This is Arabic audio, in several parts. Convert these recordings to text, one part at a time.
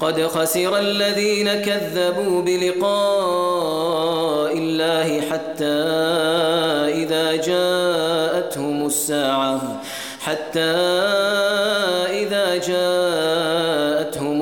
قد خسر الذين كذبوا بلقاء الله حتى إذا جاءتهم الساعة حتى إذا جاءتهم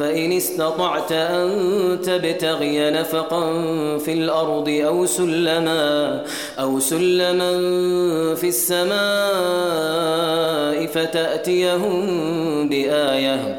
فإن استطعت أن تبتغي نفقا في الأرض أو سلما أو سلما في السماء فتأتيهم بآية.